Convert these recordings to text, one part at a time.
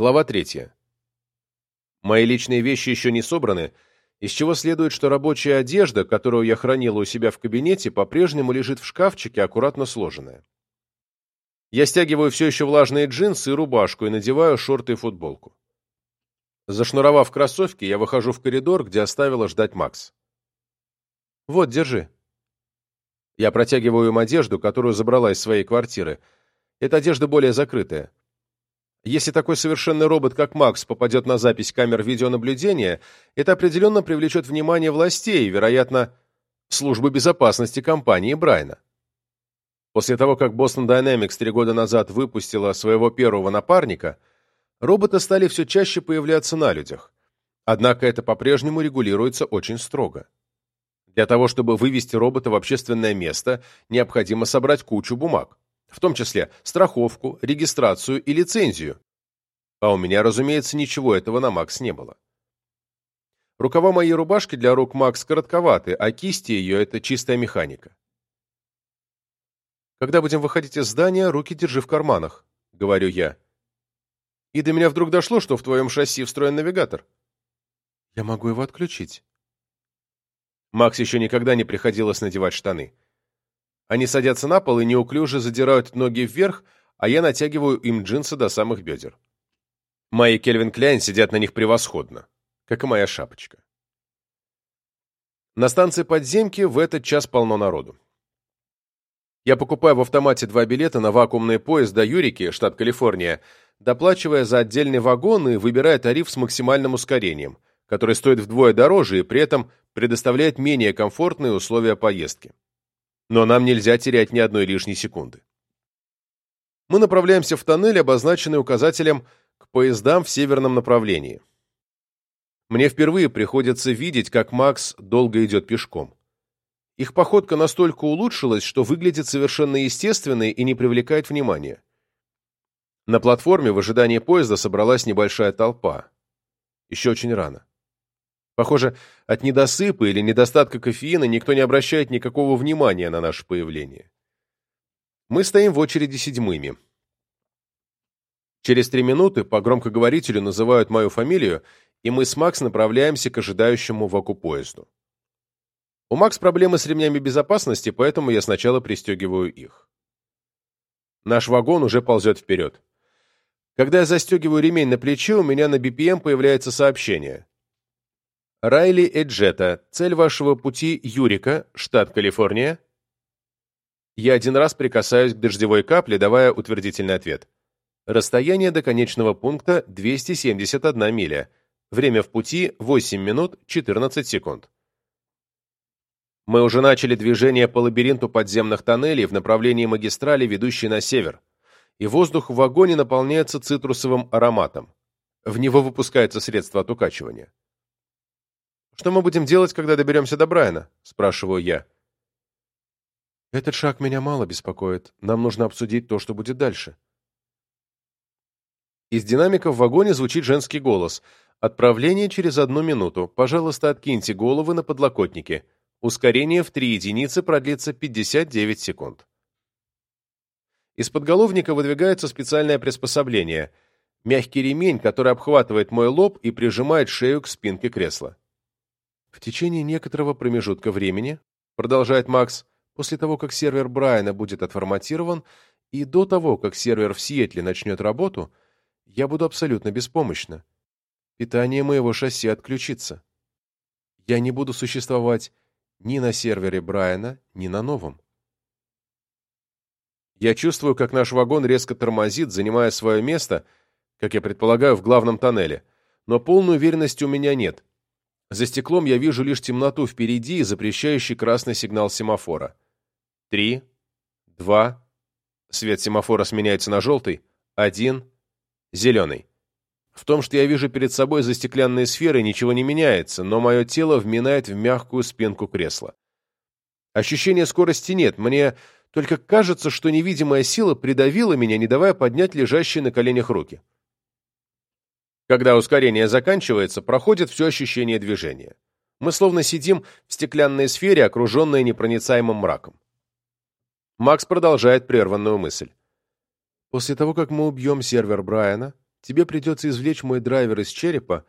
Глава третья. Мои личные вещи еще не собраны, из чего следует, что рабочая одежда, которую я хранила у себя в кабинете, по-прежнему лежит в шкафчике, аккуратно сложенная. Я стягиваю все еще влажные джинсы и рубашку и надеваю шорты и футболку. Зашнуровав кроссовки, я выхожу в коридор, где оставила ждать Макс. «Вот, держи». Я протягиваю им одежду, которую забрала из своей квартиры. Эта одежда более закрытая. Если такой совершенный робот, как Макс, попадет на запись камер видеонаблюдения, это определенно привлечет внимание властей и, вероятно, службы безопасности компании Брайна. После того, как Boston Dynamics три года назад выпустила своего первого напарника, роботы стали все чаще появляться на людях. Однако это по-прежнему регулируется очень строго. Для того, чтобы вывести робота в общественное место, необходимо собрать кучу бумаг, в том числе страховку, регистрацию и лицензию. А у меня, разумеется, ничего этого на Макс не было. Рукава моей рубашки для рук Макс коротковаты, а кисти ее — это чистая механика. Когда будем выходить из здания, руки держи в карманах, — говорю я. И до меня вдруг дошло, что в твоем шасси встроен навигатор. Я могу его отключить. Макс еще никогда не приходилось надевать штаны. Они садятся на пол и неуклюже задирают ноги вверх, а я натягиваю им джинсы до самых бедер. Мои Кельвин Кляйн сидят на них превосходно, как и моя шапочка. На станции подземки в этот час полно народу. Я покупаю в автомате два билета на вакуумный поезд до Юрики, штат Калифорния, доплачивая за отдельный вагон и выбирая тариф с максимальным ускорением, который стоит вдвое дороже и при этом предоставляет менее комфортные условия поездки. Но нам нельзя терять ни одной лишней секунды. Мы направляемся в тоннель, обозначенный указателем к поездам в северном направлении. Мне впервые приходится видеть, как Макс долго идет пешком. Их походка настолько улучшилась, что выглядит совершенно естественной и не привлекает внимания. На платформе в ожидании поезда собралась небольшая толпа. Еще очень рано. Похоже, от недосыпа или недостатка кофеина никто не обращает никакого внимания на наше появление. Мы стоим в очереди седьмыми. Через три минуты по громкоговорителю называют мою фамилию, и мы с Макс направляемся к ожидающему ваку поезду. У Макс проблемы с ремнями безопасности, поэтому я сначала пристегиваю их. Наш вагон уже ползет вперед. Когда я застегиваю ремень на плече, у меня на BPM появляется сообщение. Райли Эджета, цель вашего пути Юрика, штат Калифорния. Я один раз прикасаюсь к дождевой капле, давая утвердительный ответ. Расстояние до конечного пункта 271 миля. Время в пути 8 минут 14 секунд. Мы уже начали движение по лабиринту подземных тоннелей в направлении магистрали, ведущей на север, и воздух в вагоне наполняется цитрусовым ароматом. В него выпускается средство от укачивания. «Что мы будем делать, когда доберемся до Брайана?» – спрашиваю я. «Этот шаг меня мало беспокоит. Нам нужно обсудить то, что будет дальше». Из динамика в вагоне звучит женский голос. «Отправление через одну минуту. Пожалуйста, откиньте головы на подлокотники». Ускорение в 3 единицы продлится 59 секунд. Из подголовника выдвигается специальное приспособление – мягкий ремень, который обхватывает мой лоб и прижимает шею к спинке кресла. В течение некоторого промежутка времени, продолжает Макс, после того, как сервер Брайана будет отформатирован, и до того, как сервер в Сиэтле начнет работу, я буду абсолютно беспомощна. Питание моего шасси отключится. Я не буду существовать ни на сервере Брайана, ни на новом. Я чувствую, как наш вагон резко тормозит, занимая свое место, как я предполагаю, в главном тоннеле. Но полной уверенности у меня нет. За стеклом я вижу лишь темноту впереди и запрещающий красный сигнал семафора. Три, два, свет семафора сменяется на желтый, один, зеленый. В том, что я вижу перед собой за стеклянной сферой, ничего не меняется, но мое тело вминает в мягкую спинку кресла. Ощущения скорости нет, мне только кажется, что невидимая сила придавила меня, не давая поднять лежащие на коленях руки. Когда ускорение заканчивается, проходит все ощущение движения. Мы словно сидим в стеклянной сфере, окруженной непроницаемым мраком. Макс продолжает прерванную мысль. После того, как мы убьем сервер Брайана, тебе придется извлечь мой драйвер из черепа,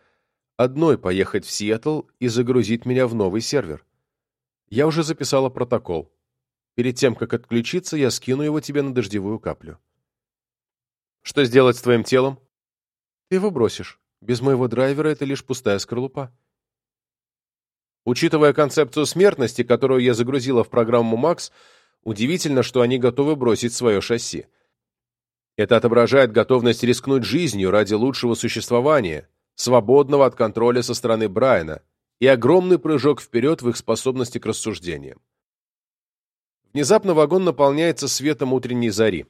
одной поехать в Сиэтл и загрузить меня в новый сервер. Я уже записала протокол. Перед тем, как отключиться, я скину его тебе на дождевую каплю. Что сделать с твоим телом? Ты его бросишь. Без моего драйвера это лишь пустая скорлупа. Учитывая концепцию смертности, которую я загрузила в программу Макс, удивительно, что они готовы бросить свое шасси. Это отображает готовность рискнуть жизнью ради лучшего существования, свободного от контроля со стороны Брайана, и огромный прыжок вперед в их способности к рассуждениям. Внезапно вагон наполняется светом утренней зари.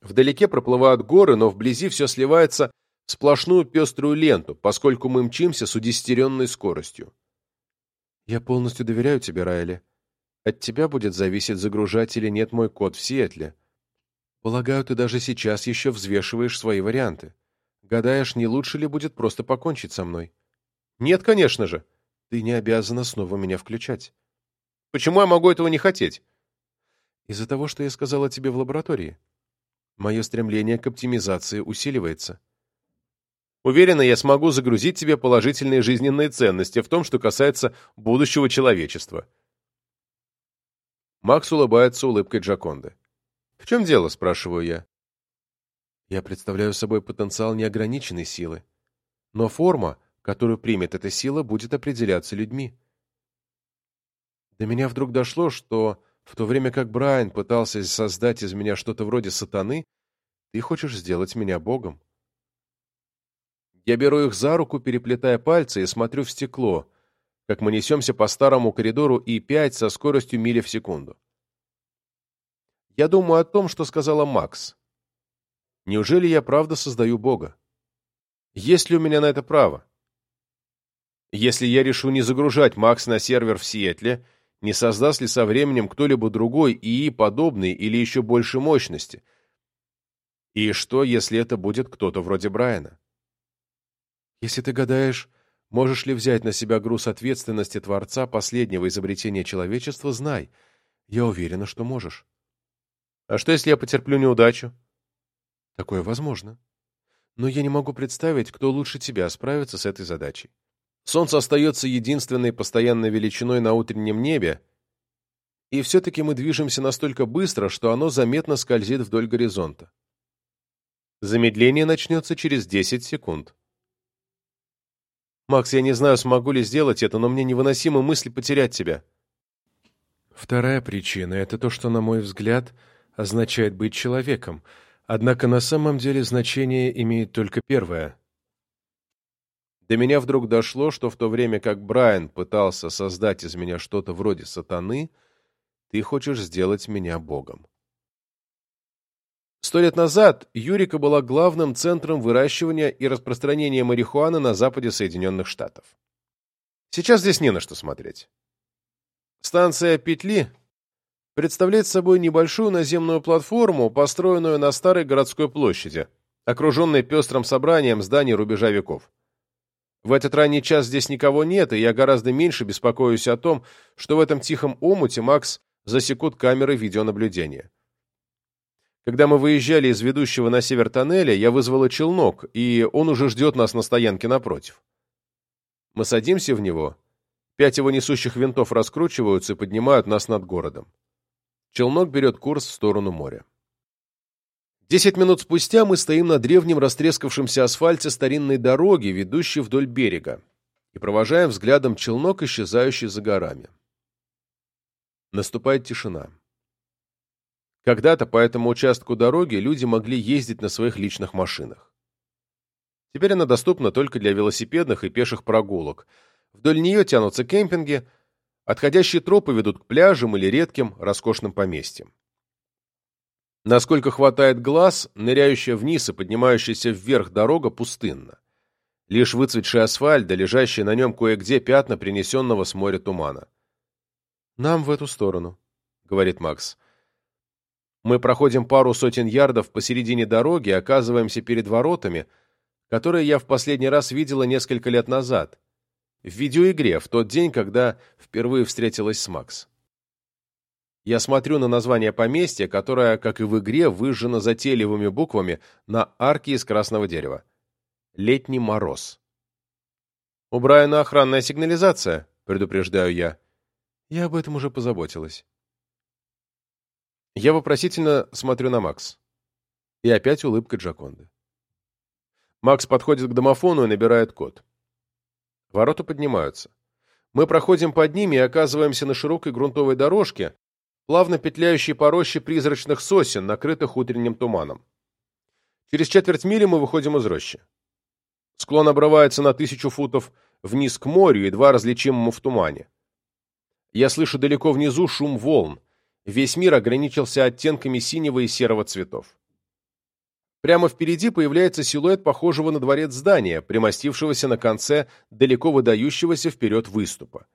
Вдалеке проплывают горы, но вблизи все сливается сплошную пеструю ленту, поскольку мы мчимся с удестеренной скоростью. Я полностью доверяю тебе, Райли. От тебя будет зависеть, загружать или нет мой код в Сиэтле. Полагаю, ты даже сейчас еще взвешиваешь свои варианты. Гадаешь, не лучше ли будет просто покончить со мной? Нет, конечно же. Ты не обязана снова меня включать. Почему я могу этого не хотеть? Из-за того, что я сказала тебе в лаборатории. Мое стремление к оптимизации усиливается. Уверена, я смогу загрузить тебе положительные жизненные ценности в том, что касается будущего человечества. Макс улыбается улыбкой Джаконды. «В чем дело?» – спрашиваю я. Я представляю собой потенциал неограниченной силы. Но форма, которую примет эта сила, будет определяться людьми. До меня вдруг дошло, что в то время как Брайан пытался создать из меня что-то вроде сатаны, ты хочешь сделать меня богом. Я беру их за руку, переплетая пальцы, и смотрю в стекло, как мы несемся по старому коридору И-5 со скоростью мили в секунду. Я думаю о том, что сказала Макс. Неужели я правда создаю Бога? Есть ли у меня на это право? Если я решу не загружать Макс на сервер в Сиэтле, не создаст ли со временем кто-либо другой ИИ подобный или еще больше мощности? И что, если это будет кто-то вроде Брайана? Если ты гадаешь, можешь ли взять на себя груз ответственности Творца последнего изобретения человечества, знай, я уверена, что можешь. А что, если я потерплю неудачу? Такое возможно. Но я не могу представить, кто лучше тебя справится с этой задачей. Солнце остается единственной постоянной величиной на утреннем небе, и все-таки мы движемся настолько быстро, что оно заметно скользит вдоль горизонта. Замедление начнется через 10 секунд. «Макс, я не знаю, смогу ли сделать это, но мне невыносима мысль потерять тебя». Вторая причина — это то, что, на мой взгляд, — означает быть человеком, однако на самом деле значение имеет только первое. До меня вдруг дошло, что в то время как Брайан пытался создать из меня что-то вроде сатаны, ты хочешь сделать меня богом. Сто лет назад Юрика была главным центром выращивания и распространения марихуаны на западе Соединенных Штатов. Сейчас здесь не на что смотреть. Станция Петли представляет собой небольшую наземную платформу, построенную на старой городской площади, окруженной пестрым собранием зданий рубежа веков. В этот ранний час здесь никого нет, и я гораздо меньше беспокоюсь о том, что в этом тихом омуте Макс засекут камеры видеонаблюдения. Когда мы выезжали из ведущего на север тоннеля, я вызвала челнок, и он уже ждет нас на стоянке напротив. Мы садимся в него, пять его несущих винтов раскручиваются и поднимают нас над городом. Челнок берет курс в сторону моря. Десять минут спустя мы стоим на древнем растрескавшемся асфальте старинной дороги, ведущей вдоль берега, и провожаем взглядом челнок, исчезающий за горами. Наступает тишина. Когда-то по этому участку дороги люди могли ездить на своих личных машинах. Теперь она доступна только для велосипедных и пеших прогулок. Вдоль нее тянутся кемпинги – Отходящие тропы ведут к пляжам или редким, роскошным поместьям. Насколько хватает глаз, ныряющая вниз и поднимающаяся вверх дорога пустынна. Лишь выцветший асфальт, да лежащие на нем кое-где пятна принесенного с моря тумана. «Нам в эту сторону», — говорит Макс. Мы проходим пару сотен ярдов посередине дороги оказываемся перед воротами, которые я в последний раз видела несколько лет назад, в видеоигре, в тот день, когда впервые встретилась с Макс. Я смотрю на название поместья, которое, как и в игре, выжжено затейливыми буквами на арке из красного дерева. летний мороз. «У Брайана охранная сигнализация», — предупреждаю я. Я об этом уже позаботилась. Я вопросительно смотрю на Макс. И опять улыбка Джаконды. Макс подходит к домофону и набирает код. Ворота поднимаются. Мы проходим под ними и оказываемся на широкой грунтовой дорожке, плавно петляющей по роще призрачных сосен, накрытых утренним туманом. Через четверть мили мы выходим из рощи. Склон обрывается на тысячу футов вниз к морю, едва различимому в тумане. Я слышу далеко внизу шум волн. Весь мир ограничился оттенками синего и серого цветов. Прямо впереди появляется силуэт похожего на дворец здания, примостившегося на конце далеко выдающегося вперед выступа.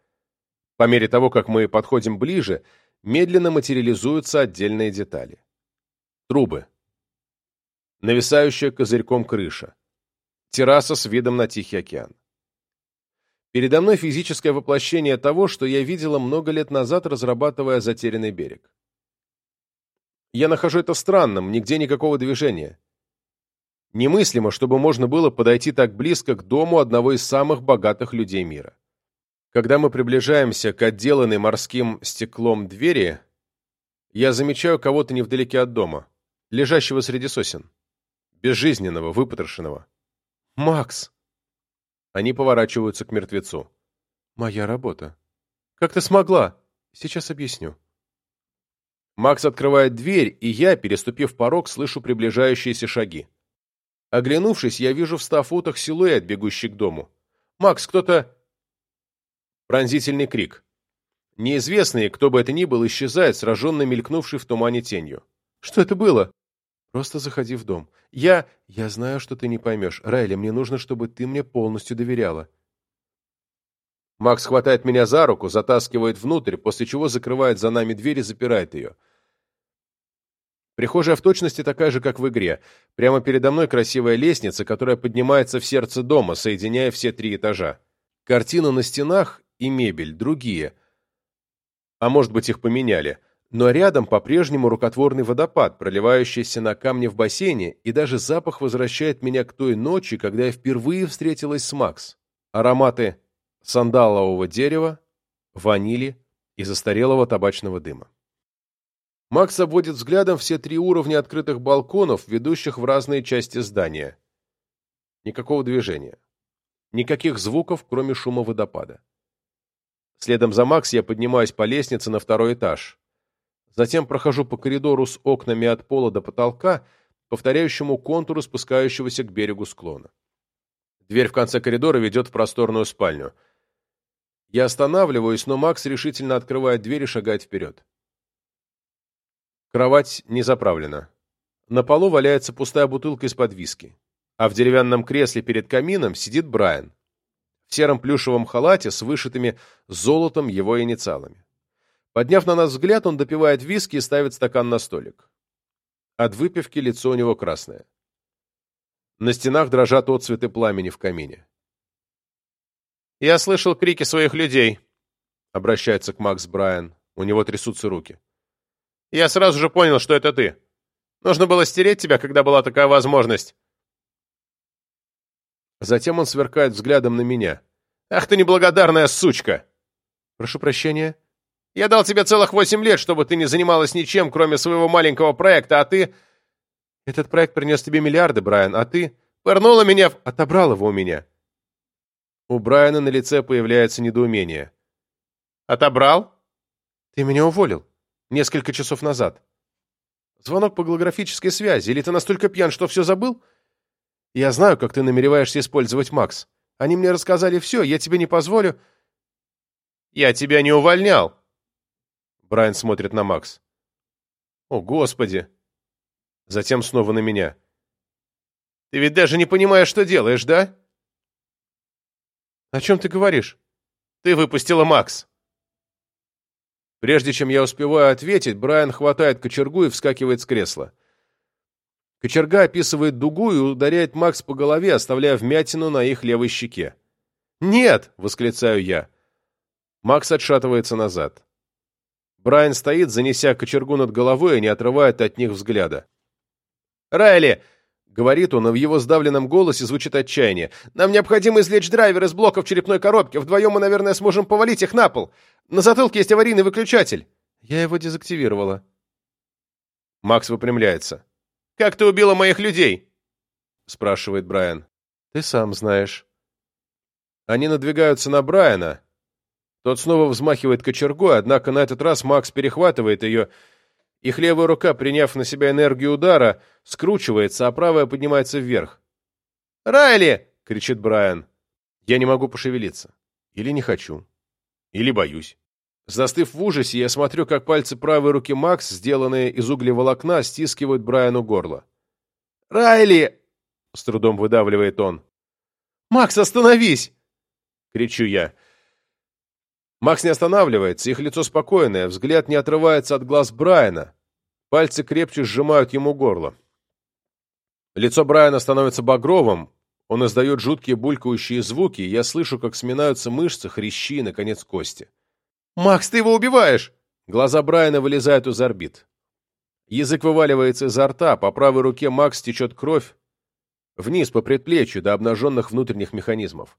По мере того, как мы подходим ближе, медленно материализуются отдельные детали. Трубы. Нависающая козырьком крыша. Терраса с видом на Тихий океан. Передо мной физическое воплощение того, что я видела много лет назад, разрабатывая «Затерянный берег». Я нахожу это странным, нигде никакого движения. Немыслимо, чтобы можно было подойти так близко к дому одного из самых богатых людей мира. Когда мы приближаемся к отделанной морским стеклом двери, я замечаю кого-то невдалеке от дома, лежащего среди сосен, безжизненного, выпотрошенного. «Макс!» Они поворачиваются к мертвецу. «Моя работа. Как ты смогла? Сейчас объясню». Макс открывает дверь, и я, переступив порог, слышу приближающиеся шаги. Оглянувшись, я вижу в ста футах силуэт, бегущий к дому. «Макс, кто-то...» Пронзительный крик. Неизвестный, кто бы это ни был, исчезает, сраженно мелькнувший в тумане тенью. «Что это было?» «Просто заходи в дом. Я... Я знаю, что ты не поймешь. Райли, мне нужно, чтобы ты мне полностью доверяла». Макс хватает меня за руку, затаскивает внутрь, после чего закрывает за нами дверь и запирает ее. Прихожая в точности такая же, как в игре. Прямо передо мной красивая лестница, которая поднимается в сердце дома, соединяя все три этажа. Картины на стенах и мебель другие. А может быть, их поменяли. Но рядом по-прежнему рукотворный водопад, проливающийся на камне в бассейне, и даже запах возвращает меня к той ночи, когда я впервые встретилась с Макс. Ароматы сандалового дерева, ванили и застарелого табачного дыма. Макс обводит взглядом все три уровня открытых балконов, ведущих в разные части здания. Никакого движения. Никаких звуков, кроме шума водопада. Следом за Макс я поднимаюсь по лестнице на второй этаж. Затем прохожу по коридору с окнами от пола до потолка, повторяющему контуру спускающегося к берегу склона. Дверь в конце коридора ведет в просторную спальню. Я останавливаюсь, но Макс решительно открывает дверь и шагает вперед. Кровать не заправлена. На полу валяется пустая бутылка из-под виски. А в деревянном кресле перед камином сидит Брайан. В сером плюшевом халате с вышитыми золотом его инициалами. Подняв на нас взгляд, он допивает виски и ставит стакан на столик. От выпивки лицо у него красное. На стенах дрожат отцветы пламени в камине. «Я слышал крики своих людей», — обращается к Макс Брайан. У него трясутся руки. Я сразу же понял, что это ты. Нужно было стереть тебя, когда была такая возможность. Затем он сверкает взглядом на меня. «Ах ты неблагодарная сучка!» «Прошу прощения». «Я дал тебе целых восемь лет, чтобы ты не занималась ничем, кроме своего маленького проекта, а ты...» «Этот проект принес тебе миллиарды, Брайан, а ты...» «Пырнула меня...» в... «Отобрал его у меня». У Брайана на лице появляется недоумение. «Отобрал?» «Ты меня уволил». Несколько часов назад. Звонок по голографической связи. Или ты настолько пьян, что все забыл? Я знаю, как ты намереваешься использовать Макс. Они мне рассказали все, я тебе не позволю. Я тебя не увольнял. Брайан смотрит на Макс. О, Господи. Затем снова на меня. Ты ведь даже не понимаешь, что делаешь, да? О чем ты говоришь? Ты выпустила Макс. Прежде чем я успеваю ответить, Брайан хватает кочергу и вскакивает с кресла. Кочерга описывает дугу и ударяет Макс по голове, оставляя вмятину на их левой щеке. «Нет!» — восклицаю я. Макс отшатывается назад. Брайан стоит, занеся кочергу над головой и не отрывает от них взгляда. «Райли!» — Говорит он, и в его сдавленном голосе звучит отчаяние. «Нам необходимо извлечь драйвер из блоков черепной коробки. Вдвоем мы, наверное, сможем повалить их на пол. На затылке есть аварийный выключатель». Я его дезактивировала. Макс выпрямляется. «Как ты убила моих людей?» спрашивает Брайан. «Ты сам знаешь». Они надвигаются на Брайана. Тот снова взмахивает кочергой, однако на этот раз Макс перехватывает ее их левая рука, приняв на себя энергию удара, скручивается, а правая поднимается вверх. «Райли!» — кричит Брайан. Я не могу пошевелиться. Или не хочу. Или боюсь. Застыв в ужасе, я смотрю, как пальцы правой руки Макс, сделанные из углеволокна, стискивают Брайану горло. «Райли!» — с трудом выдавливает он. «Макс, остановись!» — кричу я. Макс не останавливается, их лицо спокойное, взгляд не отрывается от глаз Брайана. Пальцы крепче сжимают ему горло. Лицо Брайана становится багровым, он издает жуткие булькающие звуки, и я слышу, как сминаются мышцы, хрящи и, наконец, кости. «Макс, ты его убиваешь!» Глаза Брайана вылезают из орбит. Язык вываливается изо рта, по правой руке Макс течет кровь, вниз по предплечью до обнаженных внутренних механизмов.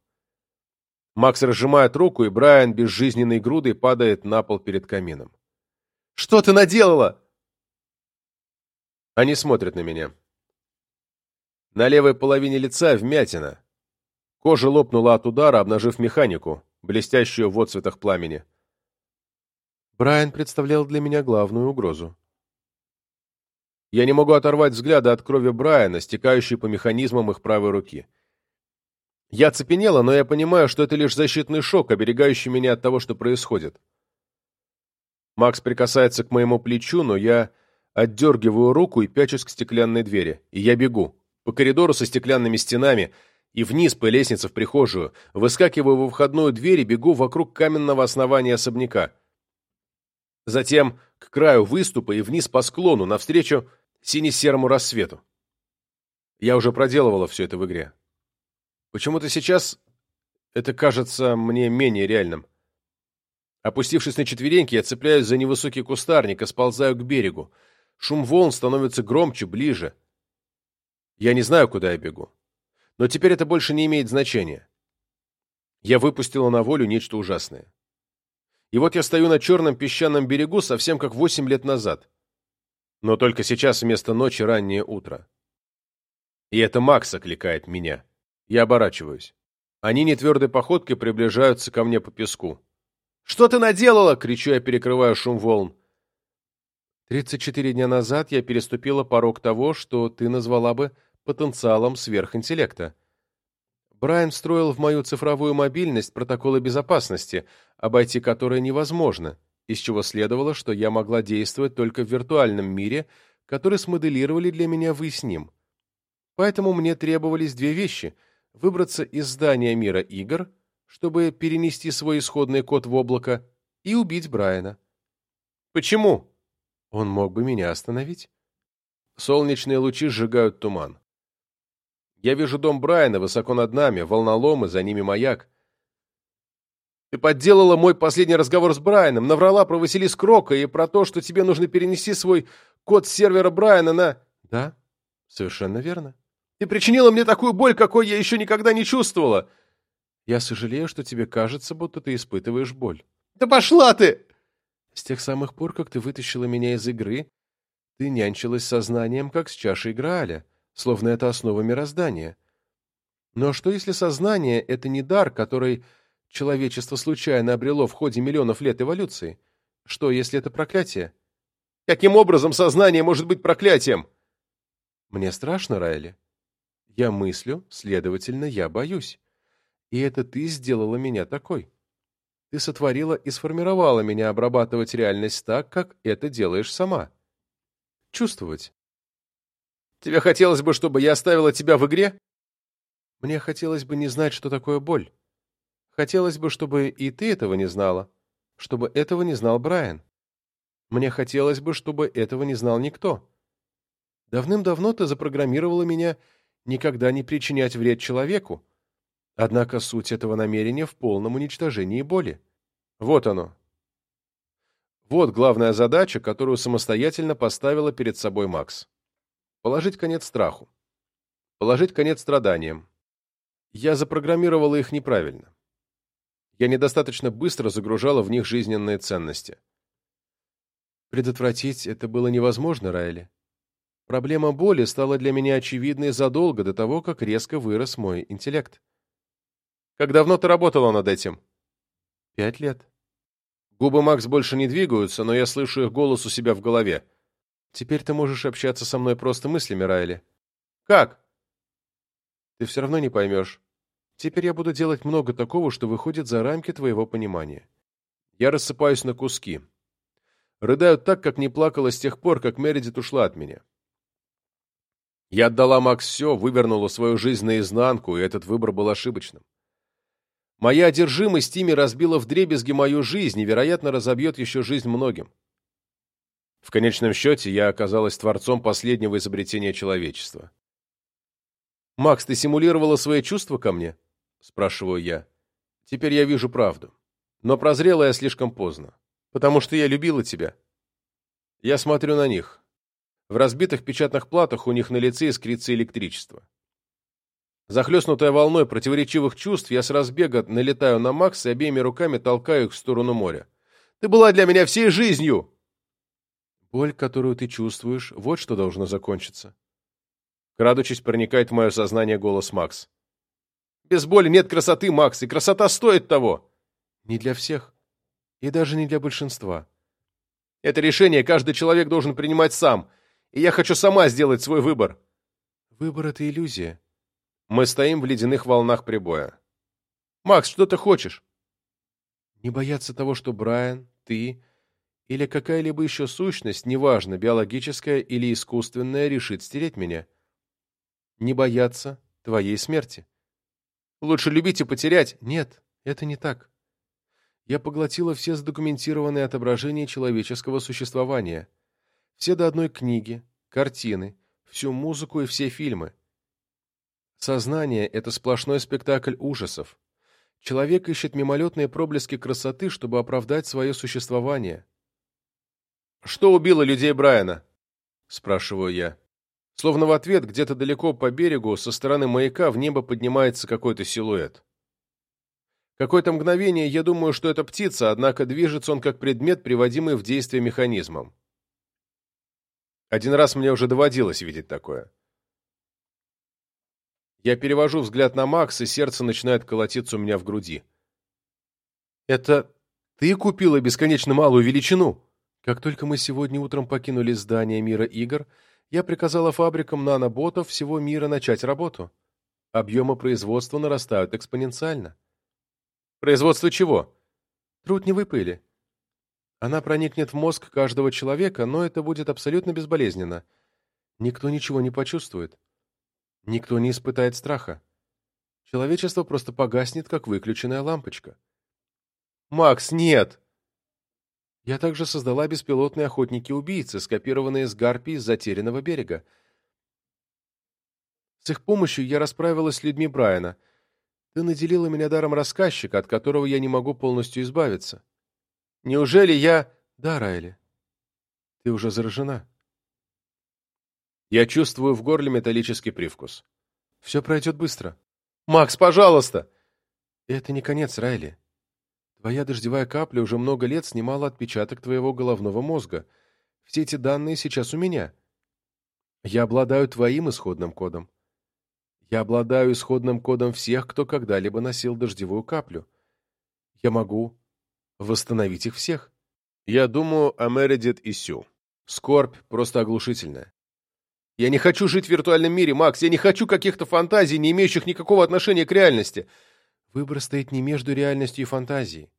Макс разжимает руку, и Брайан безжизненной грудой падает на пол перед камином. «Что ты наделала?» Они смотрят на меня. На левой половине лица вмятина. Кожа лопнула от удара, обнажив механику, блестящую в отцветах пламени. Брайан представлял для меня главную угрозу. Я не могу оторвать взгляда от крови Брайана, стекающей по механизмам их правой руки. Я цепенела, но я понимаю, что это лишь защитный шок, оберегающий меня от того, что происходит. Макс прикасается к моему плечу, но я отдергиваю руку и пячусь к стеклянной двери. И я бегу. По коридору со стеклянными стенами и вниз по лестнице в прихожую, выскакиваю во входную дверь и бегу вокруг каменного основания особняка. Затем к краю выступа и вниз по склону, навстречу сине-серому рассвету. Я уже проделывала все это в игре. Почему-то сейчас это кажется мне менее реальным. Опустившись на четвереньки, я цепляюсь за невысокий кустарник и сползаю к берегу. Шум волн становится громче, ближе. Я не знаю, куда я бегу. Но теперь это больше не имеет значения. Я выпустила на волю нечто ужасное. И вот я стою на черном песчаном берегу, совсем как восемь лет назад. Но только сейчас вместо ночи раннее утро. И это Макс окликает меня. Я оборачиваюсь. Они нетвердой походкой приближаются ко мне по песку. «Что ты наделала?» — кричу я, перекрывая шум волн. «Тридцать четыре дня назад я переступила порог того, что ты назвала бы потенциалом сверхинтеллекта. Брайан встроил в мою цифровую мобильность протоколы безопасности, обойти которые невозможно, из чего следовало, что я могла действовать только в виртуальном мире, который смоделировали для меня вы с ним. Поэтому мне требовались две вещи — выбраться из здания мира игр, чтобы перенести свой исходный код в облако, и убить Брайана. Почему? Он мог бы меня остановить. Солнечные лучи сжигают туман. Я вижу дом Брайана высоко над нами, волноломы, за ними маяк. Ты подделала мой последний разговор с Брайаном, наврала про Василис Крока и про то, что тебе нужно перенести свой код сервера Брайана на... Да, совершенно верно. Ты причинила мне такую боль, какой я еще никогда не чувствовала. Я сожалею, что тебе кажется, будто ты испытываешь боль. Да пошла ты! С тех самых пор, как ты вытащила меня из игры, ты нянчилась сознанием, как с чашей Грааля, словно это основа мироздания. Но что, если сознание — это не дар, который человечество случайно обрело в ходе миллионов лет эволюции? Что, если это проклятие? Каким образом сознание может быть проклятием? Мне страшно, Райли. Я мыслю, следовательно, я боюсь. И это ты сделала меня такой. Ты сотворила и сформировала меня обрабатывать реальность так, как это делаешь сама. Чувствовать. Тебе хотелось бы, чтобы я оставила тебя в игре? Мне хотелось бы не знать, что такое боль. Хотелось бы, чтобы и ты этого не знала, чтобы этого не знал Брайан. Мне хотелось бы, чтобы этого не знал никто. Давным-давно ты запрограммировала меня никогда не причинять вред человеку. Однако суть этого намерения в полном уничтожении боли. Вот оно. Вот главная задача, которую самостоятельно поставила перед собой Макс. Положить конец страху. Положить конец страданиям. Я запрограммировала их неправильно. Я недостаточно быстро загружала в них жизненные ценности. Предотвратить это было невозможно, Райли. Проблема боли стала для меня очевидной задолго до того, как резко вырос мой интеллект. Как давно ты работала над этим? Пять лет. Губы Макс больше не двигаются, но я слышу их голос у себя в голове. Теперь ты можешь общаться со мной просто мыслями, Райли. Как? Ты все равно не поймешь. Теперь я буду делать много такого, что выходит за рамки твоего понимания. Я рассыпаюсь на куски. Рыдаю так, как не плакала с тех пор, как Мередит ушла от меня. Я отдала Макс все, вывернула свою жизнь наизнанку, и этот выбор был ошибочным. Моя одержимость ими разбила вдребезги мою жизнь и, вероятно, разобьет еще жизнь многим. В конечном счете, я оказалась творцом последнего изобретения человечества. «Макс, ты симулировала свои чувства ко мне?» – спрашиваю я. «Теперь я вижу правду. Но прозрела я слишком поздно, потому что я любила тебя». Я смотрю на них. В разбитых печатных платах у них на лице искрится электричество. Захлестнутая волной противоречивых чувств, я с разбега налетаю на Макса и обеими руками толкаю их в сторону моря. «Ты была для меня всей жизнью!» Боль, которую ты чувствуешь, вот что должно закончиться. Крадучись, проникает в мое сознание голос Макс. «Без боли нет красоты, Макс, и красота стоит того!» «Не для всех. И даже не для большинства. Это решение каждый человек должен принимать сам, и я хочу сама сделать свой выбор». «Выбор — это иллюзия», мы стоим в ледяных волнах прибоя. «Макс, что ты хочешь?» «Не бояться того, что Брайан, ты или какая-либо еще сущность, неважно, биологическая или искусственная, решит стереть меня. Не бояться твоей смерти. Лучше любить и потерять. Нет, это не так. Я поглотила все задокументированные отображения человеческого существования. Все до одной книги, картины, всю музыку и все фильмы. Сознание — это сплошной спектакль ужасов. Человек ищет мимолетные проблески красоты, чтобы оправдать свое существование. «Что убило людей Брайана?» — спрашиваю я. Словно в ответ где-то далеко по берегу со стороны маяка в небо поднимается какой-то силуэт. Какое-то мгновение я думаю, что это птица, однако движется он как предмет, приводимый в действие механизмом. Один раз мне уже доводилось видеть такое. Я перевожу взгляд на Макс, и сердце начинает колотиться у меня в груди. «Это ты купила бесконечно малую величину?» Как только мы сегодня утром покинули здание мира игр, я приказала фабрикам наноботов всего мира начать работу. Объемы производства нарастают экспоненциально. Производство чего? Трутневой пыли. Она проникнет в мозг каждого человека, но это будет абсолютно безболезненно. Никто ничего не почувствует. Никто не испытает страха. Человечество просто погаснет, как выключенная лампочка. «Макс, нет!» Я также создала беспилотные охотники-убийцы, скопированные с гарпий с затерянного берега. С их помощью я расправилась с людьми Брайана. Ты наделила меня даром рассказчика, от которого я не могу полностью избавиться. Неужели я... Да, Райли. Ты уже заражена. Я чувствую в горле металлический привкус. Все пройдет быстро. «Макс, пожалуйста!» Это не конец, Райли. Твоя дождевая капля уже много лет снимала отпечаток твоего головного мозга. Все эти данные сейчас у меня. Я обладаю твоим исходным кодом. Я обладаю исходным кодом всех, кто когда-либо носил дождевую каплю. Я могу восстановить их всех. Я думаю о Мередит и Сю. Скорбь просто оглушительная. Я не хочу жить в виртуальном мире, Макс. Я не хочу каких-то фантазий, не имеющих никакого отношения к реальности. Выбор стоит не между реальностью и фантазией.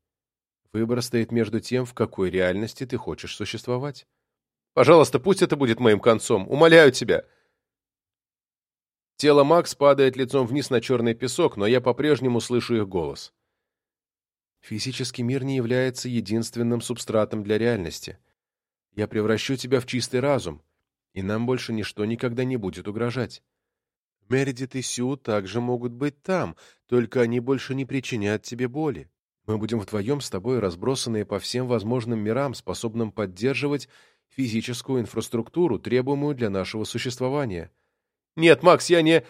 Выбор стоит между тем, в какой реальности ты хочешь существовать. Пожалуйста, пусть это будет моим концом. Умоляю тебя. Тело Макс падает лицом вниз на черный песок, но я по-прежнему слышу их голос. Физический мир не является единственным субстратом для реальности. Я превращу тебя в чистый разум, и нам больше ничто никогда не будет угрожать. Мередит и Сю также могут быть там, только они больше не причинят тебе боли. Мы будем вдвоем с тобой разбросанные по всем возможным мирам, способным поддерживать физическую инфраструктуру, требуемую для нашего существования. Нет, Макс, я не...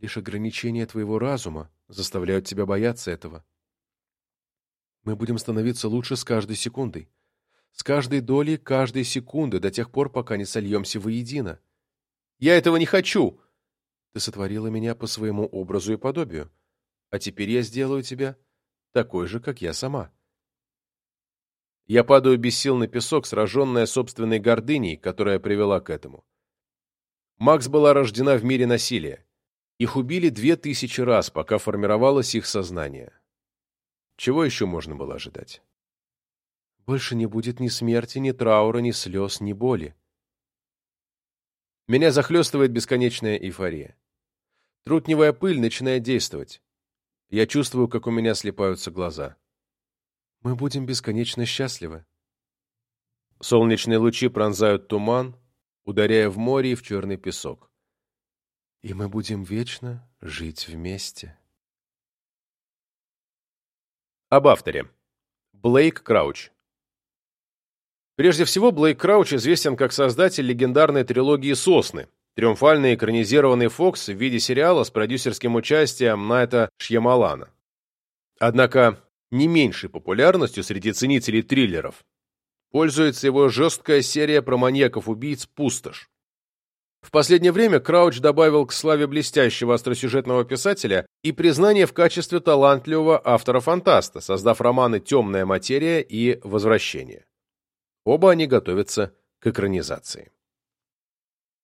Лишь ограничения твоего разума заставляют тебя бояться этого. Мы будем становиться лучше с каждой секундой. С каждой долей каждой секунды, до тех пор, пока не сольемся воедино. Я этого не хочу! Ты сотворила меня по своему образу и подобию. А теперь я сделаю тебя такой же, как я сама. Я падаю без сил на песок, сраженная собственной гордыней, которая привела к этому. Макс была рождена в мире насилия. Их убили две тысячи раз, пока формировалось их сознание. Чего еще можно было ожидать? Больше не будет ни смерти, ни траура, ни слез, ни боли. Меня захлестывает бесконечная эйфория. Трутневая пыль начинает действовать. Я чувствую, как у меня слепаются глаза. Мы будем бесконечно счастливы. Солнечные лучи пронзают туман, ударяя в море и в черный песок. И мы будем вечно жить вместе. Об авторе. Блейк Крауч. Прежде всего, Блейк Крауч известен как создатель легендарной трилогии «Сосны», триумфальный экранизированный Фокс в виде сериала с продюсерским участием Найта Шьямалана. Однако не меньшей популярностью среди ценителей триллеров пользуется его жесткая серия про маньяков-убийц «Пустошь». В последнее время Крауч добавил к славе блестящего остросюжетного писателя и признание в качестве талантливого автора-фантаста, создав романы «Темная материя» и «Возвращение». Оба они готовятся к экранизации.